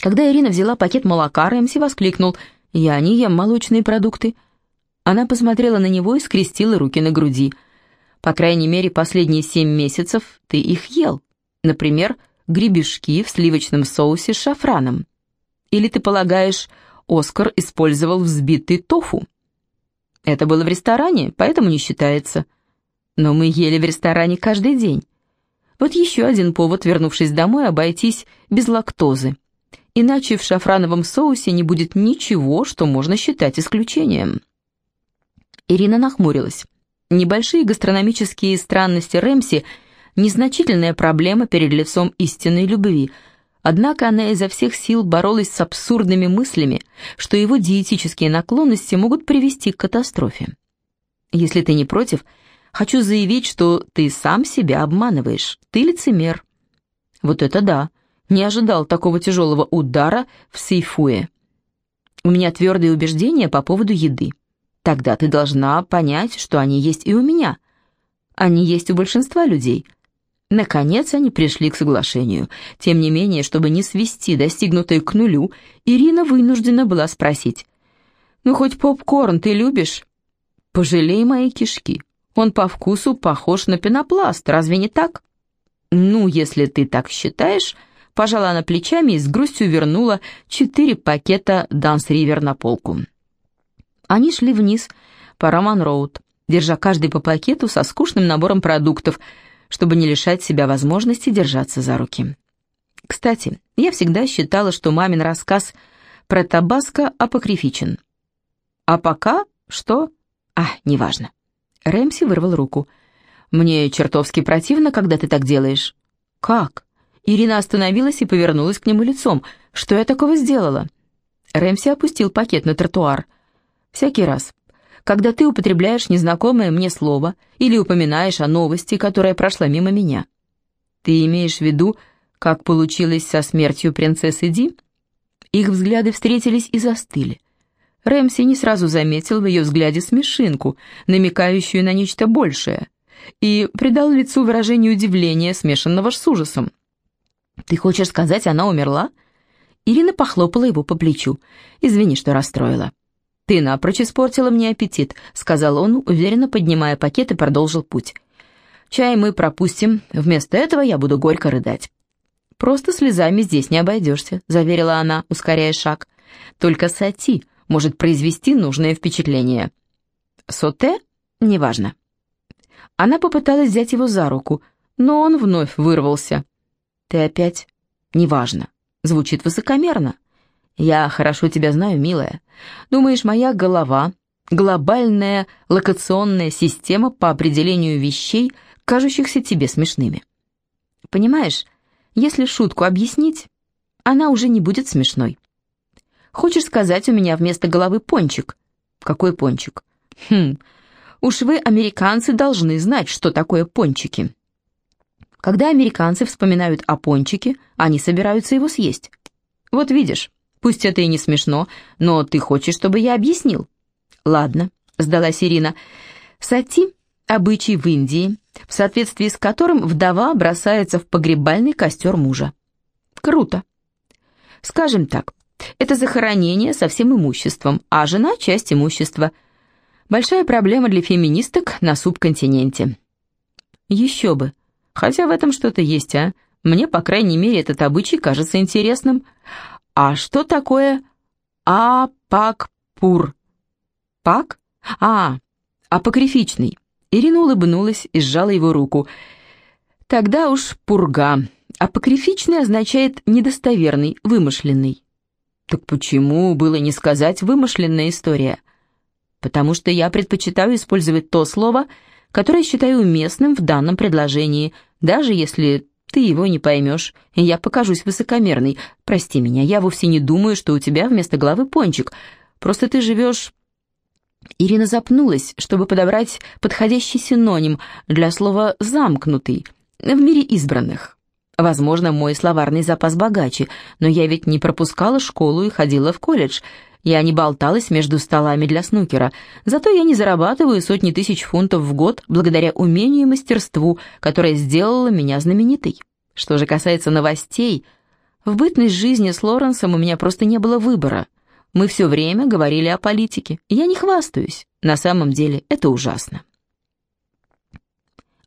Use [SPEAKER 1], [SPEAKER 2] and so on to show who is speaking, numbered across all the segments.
[SPEAKER 1] Когда Ирина взяла пакет молока, Рэмси воскликнул «Я не ем молочные продукты». Она посмотрела на него и скрестила руки на груди. «По крайней мере, последние семь месяцев ты их ел. Например, гребешки в сливочном соусе с шафраном. Или ты полагаешь, Оскар использовал взбитый тофу?» «Это было в ресторане, поэтому не считается. Но мы ели в ресторане каждый день. Вот еще один повод, вернувшись домой, обойтись без лактозы. Иначе в шафрановом соусе не будет ничего, что можно считать исключением. Ирина нахмурилась. Небольшие гастрономические странности Рэмси – незначительная проблема перед лицом истинной любви, однако она изо всех сил боролась с абсурдными мыслями, что его диетические наклонности могут привести к катастрофе. Если ты не против, хочу заявить, что ты сам себя обманываешь, ты лицемер. Вот это да, не ожидал такого тяжелого удара в Сейфуе. У меня твердые убеждения по поводу еды. Тогда ты должна понять, что они есть и у меня. Они есть у большинства людей. Наконец они пришли к соглашению. Тем не менее, чтобы не свести достигнутое к нулю, Ирина вынуждена была спросить. «Ну, хоть попкорн ты любишь?» «Пожалей мои кишки. Он по вкусу похож на пенопласт, разве не так?» «Ну, если ты так считаешь...» Пожала она плечами и с грустью вернула четыре пакета Данс Ривер на полку. Они шли вниз по Роман-Роуд, держа каждый по пакету со скучным набором продуктов, чтобы не лишать себя возможности держаться за руки. Кстати, я всегда считала, что мамин рассказ про Табаско апокрифичен. А пока что... А, неважно. Рэмси вырвал руку. «Мне чертовски противно, когда ты так делаешь». «Как?» Ирина остановилась и повернулась к нему лицом. «Что я такого сделала?» Рэмси опустил пакет на тротуар. «Всякий раз, когда ты употребляешь незнакомое мне слово или упоминаешь о новости, которая прошла мимо меня. Ты имеешь в виду, как получилось со смертью принцессы Ди?» Их взгляды встретились и застыли. Рэмси не сразу заметил в ее взгляде смешинку, намекающую на нечто большее, и придал лицу выражение удивления, смешанного с ужасом. «Ты хочешь сказать, она умерла?» Ирина похлопала его по плечу. «Извини, что расстроила». «Ты напрочь испортила мне аппетит», — сказал он, уверенно поднимая пакет и продолжил путь. «Чай мы пропустим, вместо этого я буду горько рыдать». «Просто слезами здесь не обойдешься», — заверила она, ускоряя шаг. «Только сати может произвести нужное впечатление». «Соте? Неважно». Она попыталась взять его за руку, но он вновь вырвался. Ты опять? Неважно. Звучит высокомерно. Я хорошо тебя знаю, милая. Думаешь, моя голова — глобальная локационная система по определению вещей, кажущихся тебе смешными. Понимаешь, если шутку объяснить, она уже не будет смешной. Хочешь сказать, у меня вместо головы пончик? Какой пончик? Хм, уж вы, американцы, должны знать, что такое пончики. Когда американцы вспоминают о пончике, они собираются его съесть. Вот видишь, пусть это и не смешно, но ты хочешь, чтобы я объяснил? Ладно, сдалась Ирина. Сати – обычай в Индии, в соответствии с которым вдова бросается в погребальный костер мужа. Круто. Скажем так, это захоронение со всем имуществом, а жена – часть имущества. Большая проблема для феминисток на субконтиненте. Еще бы, Хотя в этом что-то есть, а? Мне, по крайней мере, этот обычай кажется интересным. А что такое апакпур? Пак? А, апокрифичный. Ирина улыбнулась и сжала его руку. Тогда уж пурга. Апокрифичный означает недостоверный, вымышленный. Так почему было не сказать вымышленная история? Потому что я предпочитаю использовать то слово, которое считаю уместным в данном предложении – даже если ты его не поймешь, я покажусь высокомерной. Прости меня, я вовсе не думаю, что у тебя вместо головы пончик. Просто ты живешь...» Ирина запнулась, чтобы подобрать подходящий синоним для слова «замкнутый» в мире избранных. Возможно, мой словарный запас богаче, но я ведь не пропускала школу и ходила в колледж, я не болталась между столами для снукера, зато я не зарабатываю сотни тысяч фунтов в год благодаря умению и мастерству, которое сделало меня знаменитой. Что же касается новостей, В бытность жизни с Лоренсом у меня просто не было выбора. Мы все время говорили о политике. Я не хвастаюсь. На самом деле это ужасно.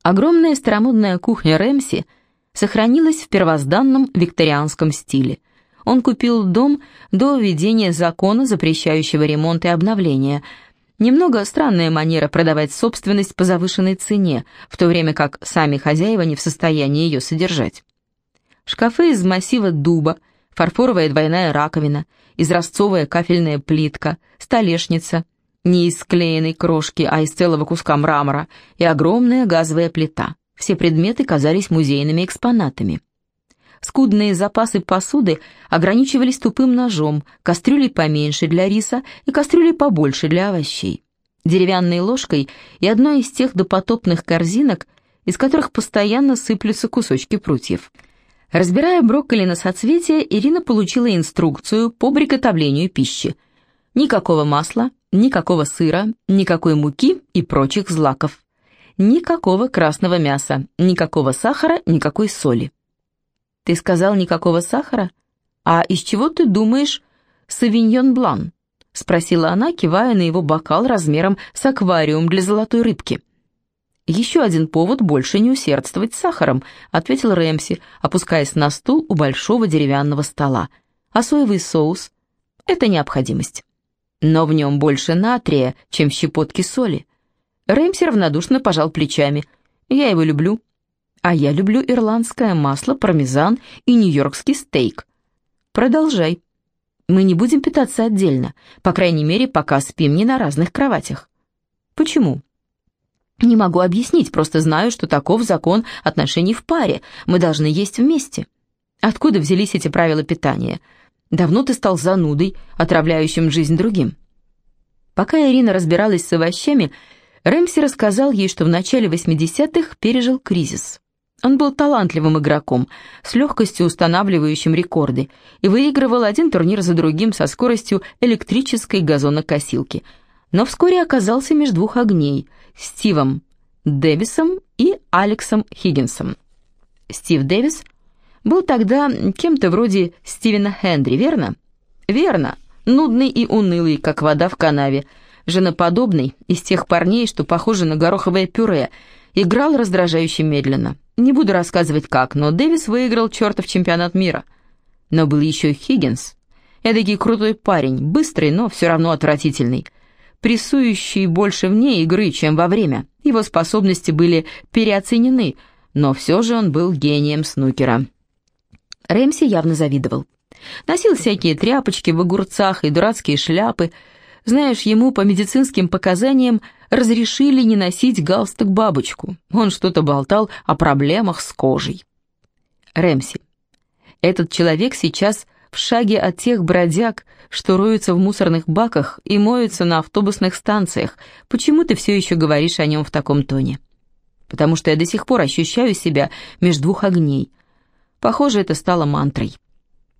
[SPEAKER 1] Огромная старомодная кухня Рэмси сохранилась в первозданном викторианском стиле. Он купил дом до введения закона, запрещающего ремонт и обновление. Немного странная манера продавать собственность по завышенной цене, в то время как сами хозяева не в состоянии ее содержать. Шкафы из массива дуба, фарфоровая двойная раковина, изразцовая кафельная плитка, столешница, не из склеенной крошки, а из целого куска мрамора, и огромная газовая плита. Все предметы казались музейными экспонатами. Скудные запасы посуды ограничивались тупым ножом, кастрюлей поменьше для риса и кастрюлей побольше для овощей. Деревянной ложкой и одной из тех допотопных корзинок, из которых постоянно сыплются кусочки прутьев. Разбирая брокколи на соцветия, Ирина получила инструкцию по приготовлению пищи. Никакого масла, Никакого сыра, никакой муки и прочих злаков. Никакого красного мяса, никакого сахара, никакой соли. Ты сказал никакого сахара? А из чего ты думаешь савиньон блан? Спросила она, кивая на его бокал размером с аквариум для золотой рыбки. «Еще один повод больше не усердствовать с сахаром», — ответил Рэмси, опускаясь на стул у большого деревянного стола. «А соевый соус — это необходимость» но в нем больше натрия, чем в щепотке соли. Рэмси равнодушно пожал плечами. «Я его люблю. А я люблю ирландское масло, пармезан и нью-йоркский стейк. Продолжай. Мы не будем питаться отдельно, по крайней мере, пока спим не на разных кроватях. Почему? Не могу объяснить, просто знаю, что таков закон отношений в паре. Мы должны есть вместе. Откуда взялись эти правила питания?» Давно ты стал занудой, отравляющим жизнь другим». Пока Ирина разбиралась с овощами, Рэмси рассказал ей, что в начале 80-х пережил кризис. Он был талантливым игроком, с легкостью устанавливающим рекорды, и выигрывал один турнир за другим со скоростью электрической газонокосилки. Но вскоре оказался между двух огней – Стивом Дэвисом и Алексом Хиггинсом. Стив Дэвис был тогда кем-то вроде Стивена Хендри, верно? Верно. Нудный и унылый, как вода в канаве. Женоподобный, из тех парней, что похожи на гороховое пюре. Играл раздражающе медленно. Не буду рассказывать как, но Дэвис выиграл чертов чемпионат мира. Но был еще Хиггинс. Эдакий крутой парень, быстрый, но все равно отвратительный. Прессующий больше вне игры, чем во время. Его способности были переоценены, но все же он был гением снукера. Рэмси явно завидовал. Носил всякие тряпочки в огурцах и дурацкие шляпы. Знаешь, ему по медицинским показаниям разрешили не носить галстук-бабочку. Он что-то болтал о проблемах с кожей. Рэмси. Этот человек сейчас в шаге от тех бродяг, что роются в мусорных баках и моются на автобусных станциях. Почему ты все еще говоришь о нем в таком тоне? Потому что я до сих пор ощущаю себя между двух огней — Похоже, это стало мантрой.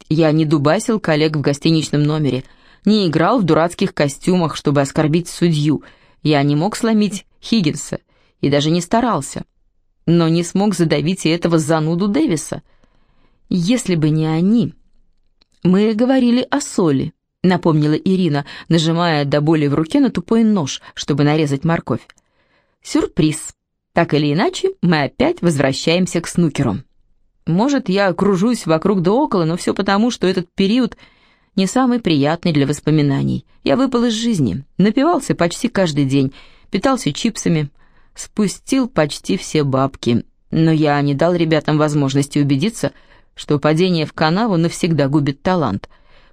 [SPEAKER 1] Я не дубасил коллег в гостиничном номере, не играл в дурацких костюмах, чтобы оскорбить судью. Я не мог сломить Хиггинса и даже не старался. Но не смог задавить и этого зануду Дэвиса. Если бы не они... Мы говорили о соли, напомнила Ирина, нажимая до боли в руке на тупой нож, чтобы нарезать морковь. Сюрприз. Так или иначе, мы опять возвращаемся к снукеру. Может, я кружусь вокруг да около, но все потому, что этот период не самый приятный для воспоминаний. Я выпал из жизни, напивался почти каждый день, питался чипсами, спустил почти все бабки. Но я не дал ребятам возможности убедиться, что падение в канаву навсегда губит талант.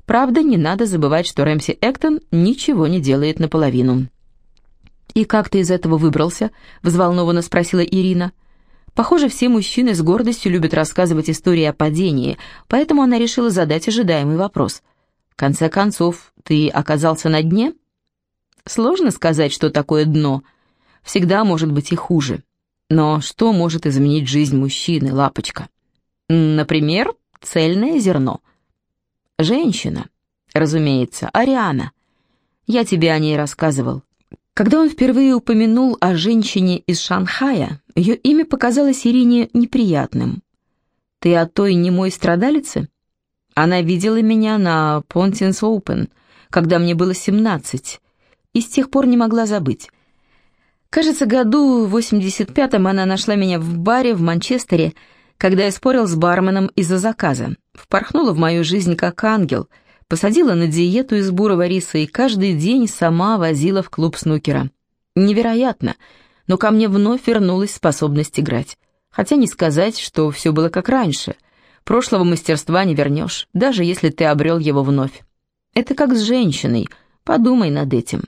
[SPEAKER 1] Правда, не надо забывать, что Рэмси Эктон ничего не делает наполовину. «И как ты из этого выбрался?» — взволнованно спросила Ирина. — Похоже, все мужчины с гордостью любят рассказывать истории о падении, поэтому она решила задать ожидаемый вопрос. «В конце концов, ты оказался на дне?» Сложно сказать, что такое дно. Всегда может быть и хуже. Но что может изменить жизнь мужчины, лапочка? Например, цельное зерно. Женщина, разумеется, Ариана. Я тебе о ней рассказывал. Когда он впервые упомянул о женщине из Шанхая, ее имя показалось Ирине неприятным. «Ты о той немой страдалице?» Она видела меня на Понтинс Оупен, когда мне было 17, и с тех пор не могла забыть. Кажется, году в 85-м она нашла меня в баре в Манчестере, когда я спорил с барменом из-за заказа. Впорхнула в мою жизнь как ангел, посадила на диету из бурого риса и каждый день сама возила в клуб снукера. Невероятно, но ко мне вновь вернулась способность играть. Хотя не сказать, что все было как раньше. Прошлого мастерства не вернешь, даже если ты обрел его вновь. Это как с женщиной, подумай над этим.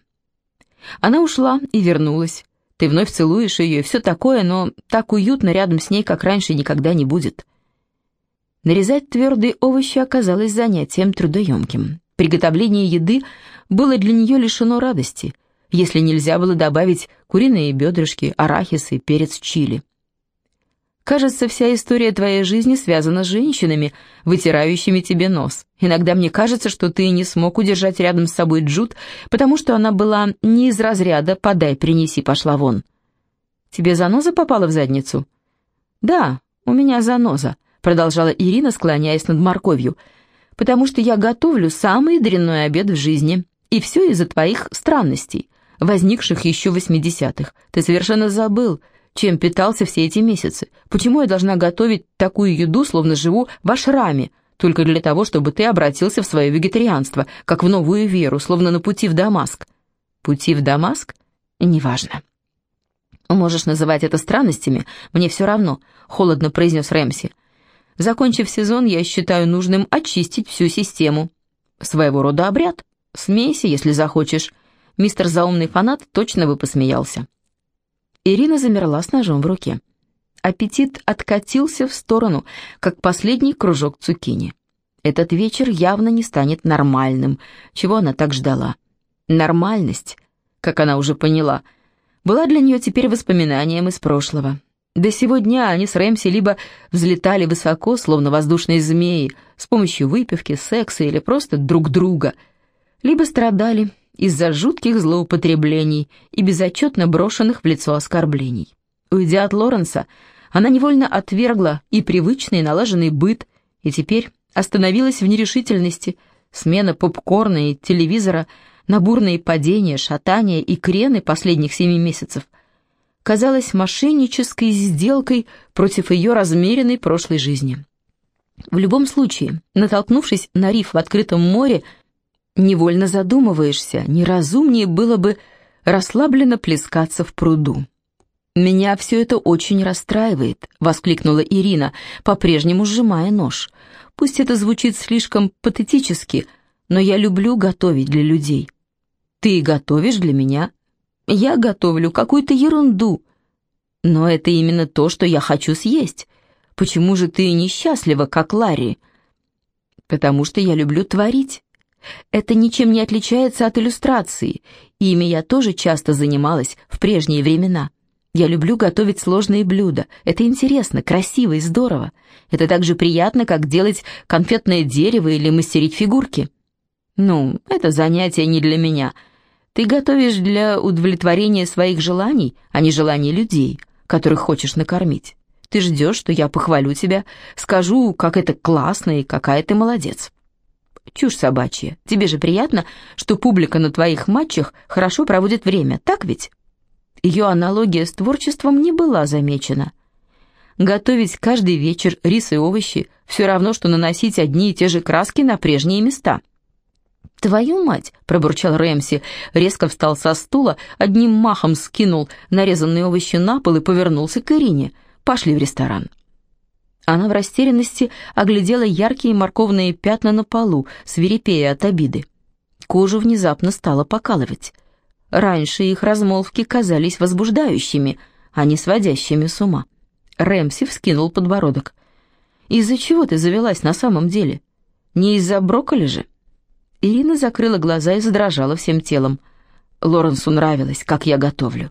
[SPEAKER 1] Она ушла и вернулась. Ты вновь целуешь ее и все такое, но так уютно рядом с ней, как раньше, никогда не будет. Нарезать твердые овощи оказалось занятием трудоемким. Приготовление еды было для нее лишено радости, если нельзя было добавить куриные бедрышки, арахис и перец чили. Кажется, вся история твоей жизни связана с женщинами, вытирающими тебе нос. Иногда мне кажется, что ты не смог удержать рядом с собой Джуд, потому что она была не из разряда «подай, принеси, пошла вон». Тебе заноза попала в задницу? Да, у меня заноза, продолжала Ирина, склоняясь над морковью, потому что я готовлю самый дрянной обед в жизни, и все из-за твоих странностей, возникших еще в 80-х. Ты совершенно забыл, чем питался все эти месяцы. Почему я должна готовить такую еду, словно живу в ашраме, только для того, чтобы ты обратился в свое вегетарианство, как в новую веру, словно на пути в Дамаск? Пути в Дамаск? Неважно. Можешь называть это странностями, мне все равно, холодно произнес Рэмси. Закончив сезон, я считаю нужным очистить всю систему. Своего рода обряд. Смейся, если захочешь. Мистер заумный фанат точно бы посмеялся. Ирина замерла с ножом в руке. Аппетит откатился в сторону, как последний кружок цукини. Этот вечер явно не станет нормальным, чего она так ждала. Нормальность, как она уже поняла, была для нее теперь воспоминанием из прошлого. До сего дня они с Рэмси либо взлетали высоко, словно воздушные змеи, с помощью выпивки, секса или просто друг друга, либо страдали, из-за жутких злоупотреблений и безотчетно брошенных в лицо оскорблений. Уйдя от Лоренса, она невольно отвергла и привычный налаженный быт, и теперь остановилась в нерешительности, смена попкорна и телевизора на бурные падения, шатания и крены последних семи месяцев казалась мошеннической сделкой против ее размеренной прошлой жизни. В любом случае, натолкнувшись на риф в открытом море, Невольно задумываешься, неразумнее было бы расслабленно плескаться в пруду. «Меня все это очень расстраивает», — воскликнула Ирина, по-прежнему сжимая нож. «Пусть это звучит слишком патетически, но я люблю готовить для людей. Ты готовишь для меня? Я готовлю какую-то ерунду. Но это именно то, что я хочу съесть. Почему же ты несчастлива, как Ларри?» «Потому что я люблю творить». Это ничем не отличается от иллюстрации. Ими я тоже часто занималась в прежние времена. Я люблю готовить сложные блюда. Это интересно, красиво и здорово. Это так же приятно, как делать конфетное дерево или мастерить фигурки. Ну, это занятие не для меня. Ты готовишь для удовлетворения своих желаний, а не желаний людей, которых хочешь накормить. Ты ждешь, что я похвалю тебя, скажу, как это классно и какая ты молодец. Чушь собачья. Тебе же приятно, что публика на твоих матчах хорошо проводит время, так ведь? Ее аналогия с творчеством не была замечена. Готовить каждый вечер рис и овощи все равно, что наносить одни и те же краски на прежние места. «Твою мать!» — пробурчал Рэмси, резко встал со стула, одним махом скинул нарезанные овощи на пол и повернулся к Ирине. «Пошли в ресторан». Она в растерянности оглядела яркие морковные пятна на полу, свирепея от обиды. Кожу внезапно стало покалывать. Раньше их размолвки казались возбуждающими, а не сводящими с ума. Рэмси вскинул подбородок. «Из-за чего ты завелась на самом деле? Не из-за брокколи же?» Ирина закрыла глаза и задрожала всем телом. Лоренсу нравилось, как я готовлю.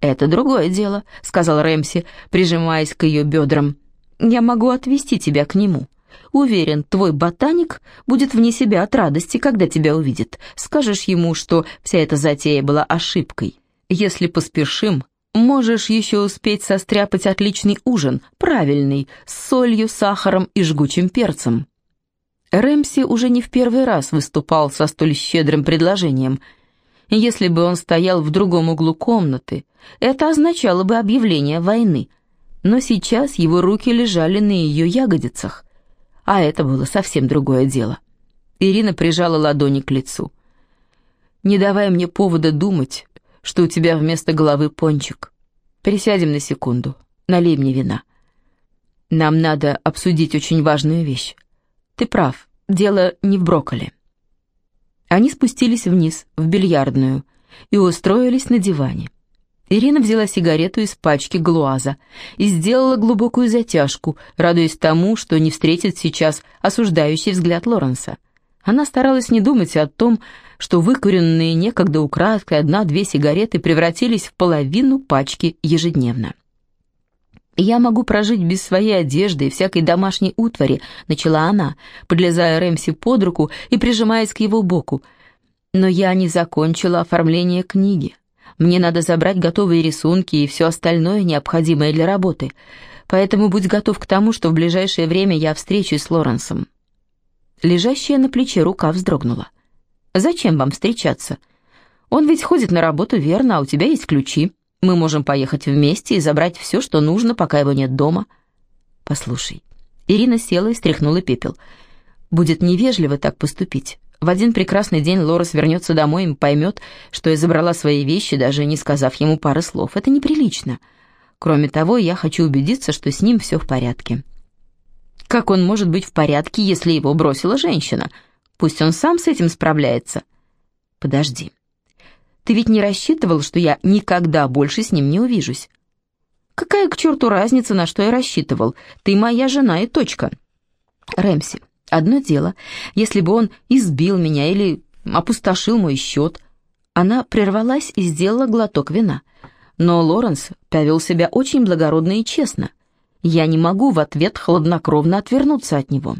[SPEAKER 1] «Это другое дело», — сказал Рэмси, прижимаясь к ее бедрам. Я могу отвезти тебя к нему. Уверен, твой ботаник будет вне себя от радости, когда тебя увидит. Скажешь ему, что вся эта затея была ошибкой. Если поспешим, можешь еще успеть состряпать отличный ужин, правильный, с солью, сахаром и жгучим перцем». Рэмси уже не в первый раз выступал со столь щедрым предложением. Если бы он стоял в другом углу комнаты, это означало бы объявление войны. Но сейчас его руки лежали на ее ягодицах, а это было совсем другое дело. Ирина прижала ладони к лицу. «Не давай мне повода думать, что у тебя вместо головы пончик. Присядем на секунду, налей мне вина. Нам надо обсудить очень важную вещь. Ты прав, дело не в брокколи». Они спустились вниз, в бильярдную, и устроились на диване. Ирина взяла сигарету из пачки глуаза и сделала глубокую затяжку, радуясь тому, что не встретит сейчас осуждающий взгляд Лоренса. Она старалась не думать о том, что выкуренные некогда украдкой одна-две сигареты превратились в половину пачки ежедневно. «Я могу прожить без своей одежды и всякой домашней утвари», — начала она, подлезая Рэмси под руку и прижимаясь к его боку. «Но я не закончила оформление книги. Мне надо забрать готовые рисунки и все остальное, необходимое для работы. Поэтому будь готов к тому, что в ближайшее время я встречусь с Лоренсом. Лежащая на плече рука вздрогнула. «Зачем вам встречаться? Он ведь ходит на работу, верно, а у тебя есть ключи. Мы можем поехать вместе и забрать все, что нужно, пока его нет дома». «Послушай». Ирина села и стряхнула пепел. «Будет невежливо так поступить. В один прекрасный день Лорес вернется домой и поймет, что я забрала свои вещи, даже не сказав ему пары слов. Это неприлично. Кроме того, я хочу убедиться, что с ним все в порядке». Как он может быть в порядке, если его бросила женщина? Пусть он сам с этим справляется. Подожди. Ты ведь не рассчитывал, что я никогда больше с ним не увижусь? Какая к черту разница, на что я рассчитывал? Ты моя жена и точка. Рэмси, одно дело, если бы он избил меня или опустошил мой счет. Она прервалась и сделала глоток вина. Но Лоренс повел себя очень благородно и честно. Я не могу в ответ хладнокровно отвернуться от него.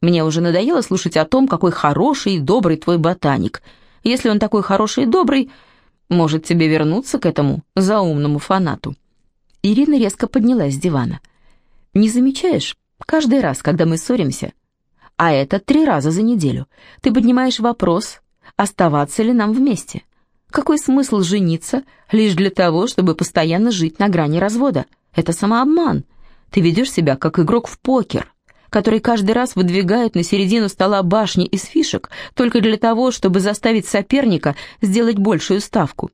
[SPEAKER 1] Мне уже надоело слушать о том, какой хороший и добрый твой ботаник. Если он такой хороший и добрый, может тебе вернуться к этому заумному фанату. Ирина резко поднялась с дивана. Не замечаешь, каждый раз, когда мы ссоримся, а это три раза за неделю, ты поднимаешь вопрос, оставаться ли нам вместе. Какой смысл жениться лишь для того, чтобы постоянно жить на грани развода? Это самообман. Ты ведешь себя как игрок в покер, который каждый раз выдвигает на середину стола башни из фишек только для того, чтобы заставить соперника сделать большую ставку.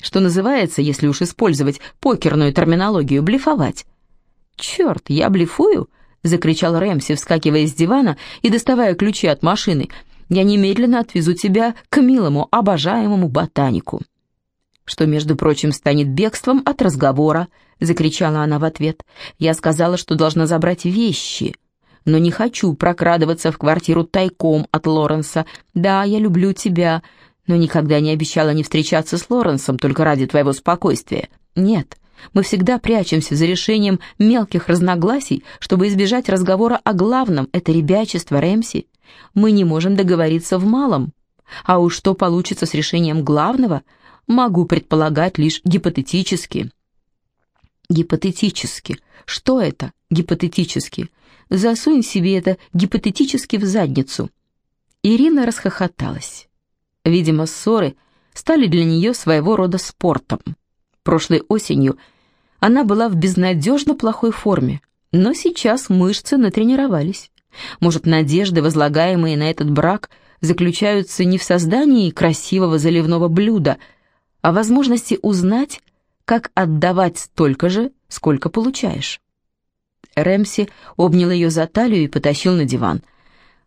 [SPEAKER 1] Что называется, если уж использовать покерную терминологию, блефовать. «Черт, я блефую?» — закричал Рэмси, вскакивая с дивана и доставая ключи от машины. «Я немедленно отвезу тебя к милому, обожаемому ботанику» что, между прочим, станет бегством от разговора», — закричала она в ответ. «Я сказала, что должна забрать вещи, но не хочу прокрадываться в квартиру тайком от Лоренса. Да, я люблю тебя, но никогда не обещала не встречаться с Лоренсом только ради твоего спокойствия. Нет, мы всегда прячемся за решением мелких разногласий, чтобы избежать разговора о главном — это ребячество Рэмси. Мы не можем договориться в малом. А уж что получится с решением главного — могу предполагать лишь гипотетически. Гипотетически. Что это гипотетически? Засунь себе это гипотетически в задницу. Ирина расхохоталась. Видимо, ссоры стали для нее своего рода спортом. Прошлой осенью она была в безнадежно плохой форме, но сейчас мышцы натренировались. Может, надежды, возлагаемые на этот брак, заключаются не в создании красивого заливного блюда – о возможности узнать, как отдавать столько же, сколько получаешь. Рэмси обнял ее за талию и потащил на диван.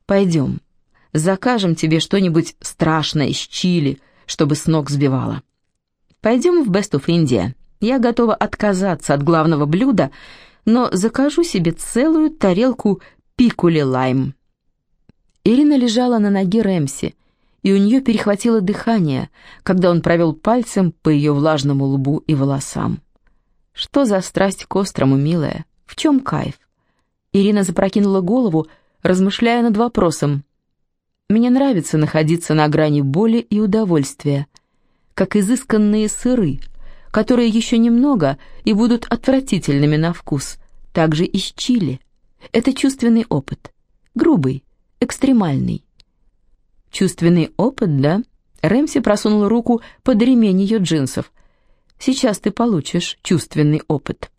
[SPEAKER 1] «Пойдем, закажем тебе что-нибудь страшное из чили, чтобы с ног сбивало. Пойдем в Best of India. Я готова отказаться от главного блюда, но закажу себе целую тарелку пикули лайм». Ирина лежала на ноге Рэмси, и у нее перехватило дыхание, когда он провел пальцем по ее влажному лбу и волосам. «Что за страсть к острому, милая? В чем кайф?» Ирина запрокинула голову, размышляя над вопросом. «Мне нравится находиться на грани боли и удовольствия, как изысканные сыры, которые еще немного и будут отвратительными на вкус, также и с чили. Это чувственный опыт, грубый, экстремальный. Чувственный опыт, да? Рэмси просунул руку под ремень ее джинсов. Сейчас ты получишь чувственный опыт.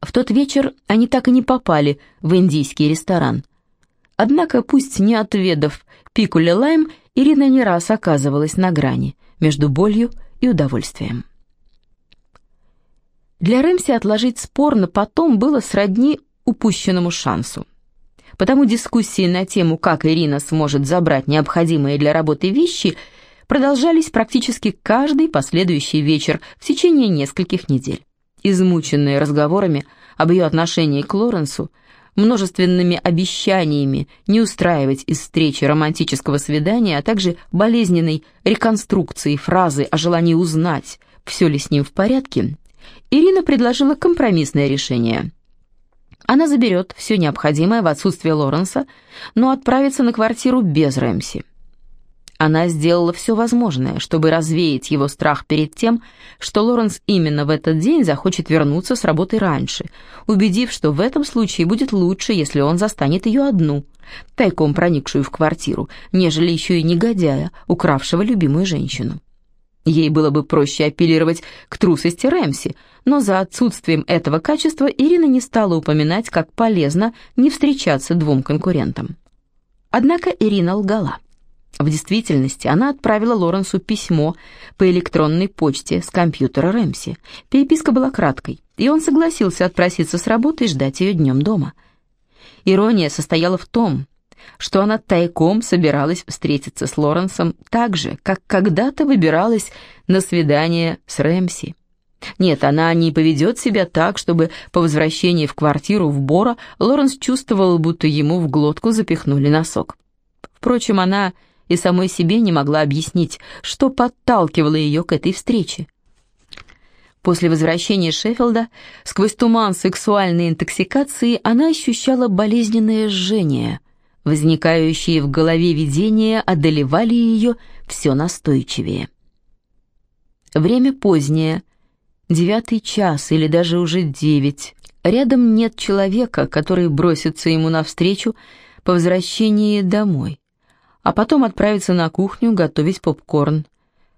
[SPEAKER 1] В тот вечер они так и не попали в индийский ресторан. Однако, пусть не отведав пикуля лайм, Ирина не раз оказывалась на грани между болью и удовольствием. Для Рэмси отложить спор на потом было сродни упущенному шансу. Потому дискуссии на тему, как Ирина сможет забрать необходимые для работы вещи, продолжались практически каждый последующий вечер в течение нескольких недель. Измученные разговорами об ее отношении к Лоренсу, множественными обещаниями не устраивать из встречи романтического свидания, а также болезненной реконструкцией фразы о желании узнать, все ли с ним в порядке, Ирина предложила компромиссное решение. Она заберет все необходимое в отсутствие Лоренса, но отправится на квартиру без Рэмси. Она сделала все возможное, чтобы развеять его страх перед тем, что Лоренс именно в этот день захочет вернуться с работы раньше, убедив, что в этом случае будет лучше, если он застанет ее одну, тайком проникшую в квартиру, нежели еще и негодяя, укравшего любимую женщину. Ей было бы проще апеллировать к трусости Рэмси, но за отсутствием этого качества Ирина не стала упоминать, как полезно не встречаться двум конкурентам. Однако Ирина лгала. В действительности она отправила Лоренсу письмо по электронной почте с компьютера Рэмси. Переписка была краткой, и он согласился отпроситься с работы и ждать ее днем дома. Ирония состояла в том, что она тайком собиралась встретиться с Лоренсом так же, как когда-то выбиралась на свидание с Рэмси. Нет, она не поведет себя так, чтобы по возвращении в квартиру в Бора Лоренс чувствовал, будто ему в глотку запихнули носок. Впрочем, она и самой себе не могла объяснить, что подталкивало ее к этой встрече. После возвращения Шеффилда, сквозь туман сексуальной интоксикации, она ощущала болезненное жжение, Возникающие в голове видения одолевали ее все настойчивее. Время позднее, девятый час или даже уже девять. Рядом нет человека, который бросится ему навстречу по возвращении домой, а потом отправится на кухню готовить попкорн.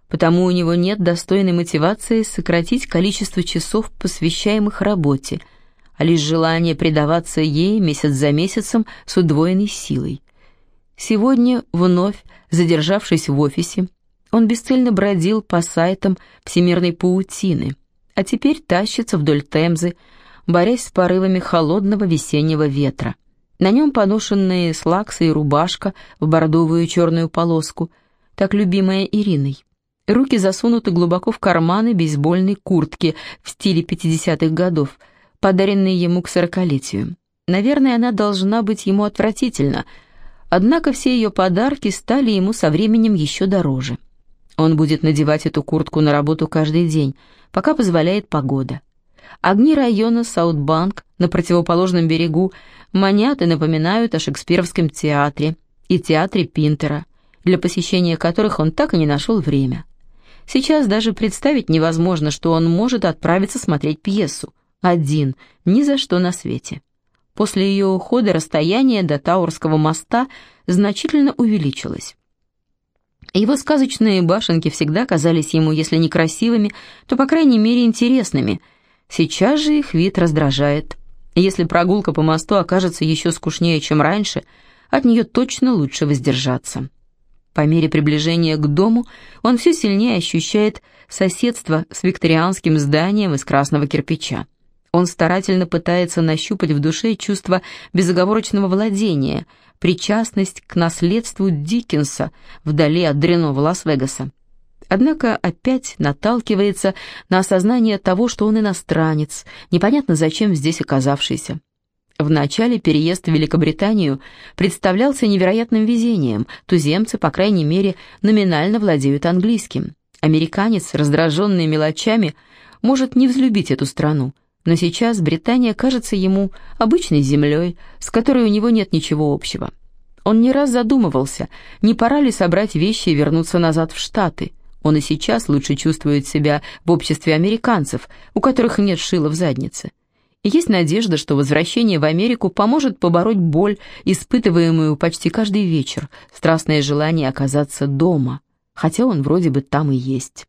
[SPEAKER 1] Потому у него нет достойной мотивации сократить количество часов, посвящаемых работе – а лишь желание предаваться ей месяц за месяцем с удвоенной силой. Сегодня, вновь задержавшись в офисе, он бесцельно бродил по сайтам всемирной паутины, а теперь тащится вдоль Темзы, борясь с порывами холодного весеннего ветра. На нем поношенные слаксы и рубашка в бордовую черную полоску, так любимая Ириной. Руки засунуты глубоко в карманы бейсбольной куртки в стиле 50-х годов – подаренный ему к сорокалетию. Наверное, она должна быть ему отвратительна, однако все ее подарки стали ему со временем еще дороже. Он будет надевать эту куртку на работу каждый день, пока позволяет погода. Огни района Саутбанк на противоположном берегу манят и напоминают о шекспировском театре и театре Пинтера, для посещения которых он так и не нашел время. Сейчас даже представить невозможно, что он может отправиться смотреть пьесу. Один, ни за что на свете. После ее ухода расстояние до Таурского моста значительно увеличилось. Его сказочные башенки всегда казались ему, если не красивыми, то, по крайней мере, интересными. Сейчас же их вид раздражает. Если прогулка по мосту окажется еще скучнее, чем раньше, от нее точно лучше воздержаться. По мере приближения к дому он все сильнее ощущает соседство с викторианским зданием из красного кирпича. Он старательно пытается нащупать в душе чувство безоговорочного владения, причастность к наследству Диккенса вдали от дрянного Лас-Вегаса. Однако опять наталкивается на осознание того, что он иностранец, непонятно зачем здесь оказавшийся. В начале переезд в Великобританию представлялся невероятным везением, туземцы, по крайней мере, номинально владеют английским. Американец, раздраженный мелочами, может не взлюбить эту страну, но сейчас Британия кажется ему обычной землей, с которой у него нет ничего общего. Он не раз задумывался, не пора ли собрать вещи и вернуться назад в Штаты. Он и сейчас лучше чувствует себя в обществе американцев, у которых нет шила в заднице. И есть надежда, что возвращение в Америку поможет побороть боль, испытываемую почти каждый вечер, страстное желание оказаться дома, хотя он вроде бы там и есть.